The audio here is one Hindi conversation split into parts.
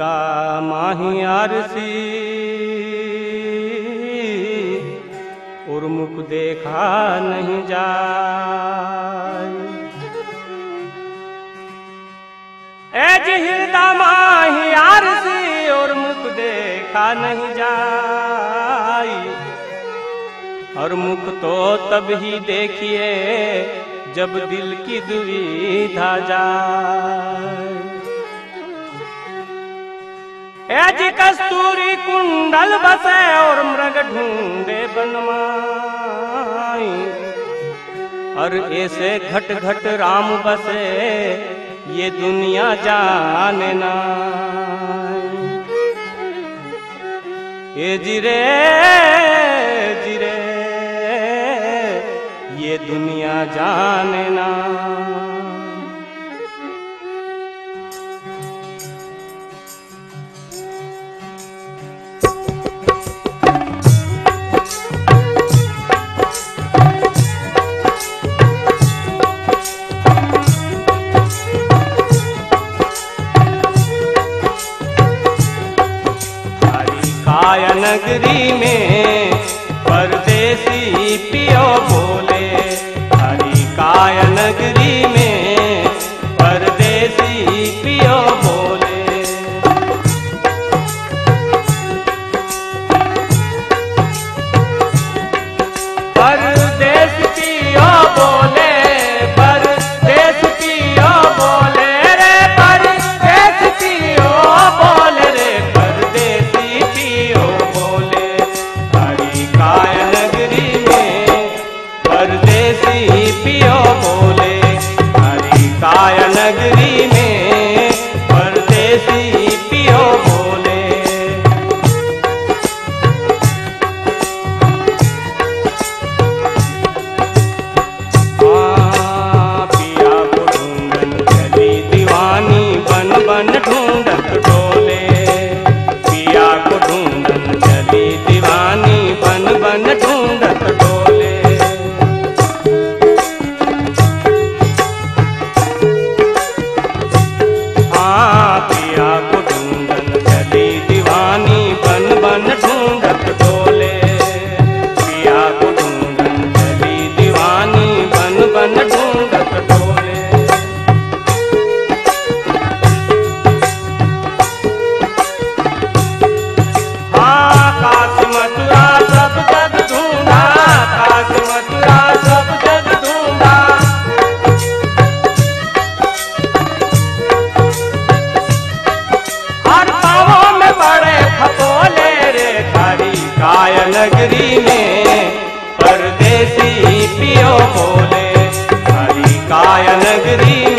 माही आरसी। और मुख देखा नहीं जा ऐज माही आरसी और मुख देखा नहीं जाए। और मुख तो तब ही देखिए, जब दिल की दुविधा जाए। जी कस्तूरी कुंडल बसे और मृग ढूंढे बनवाई। और ऐसे घट घट राम बसे, ये दुनिया जाने ना। ये जिरे जिरे ये दुनिया जाने ना। नगरी में परदेसी पी नगरी में परदेसी पियो बोले हरी काय नगरी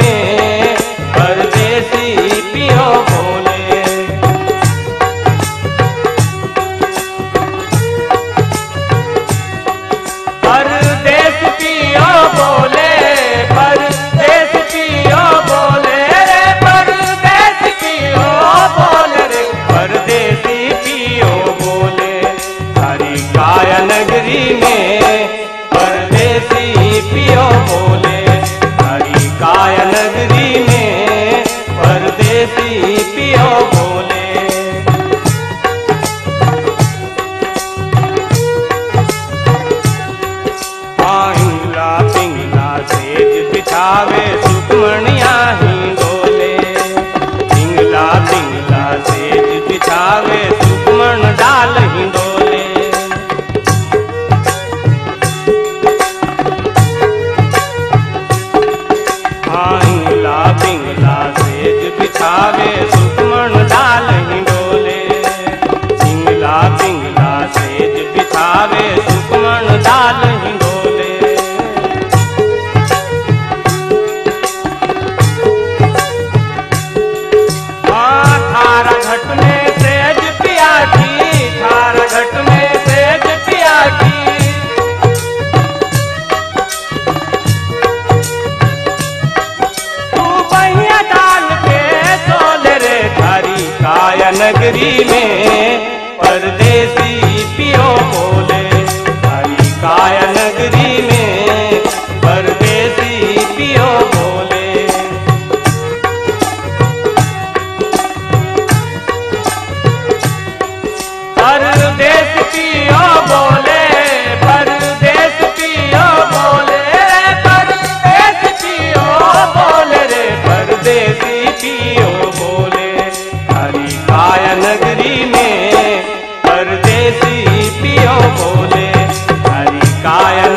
बिछावे नगरी में परदेसी I am.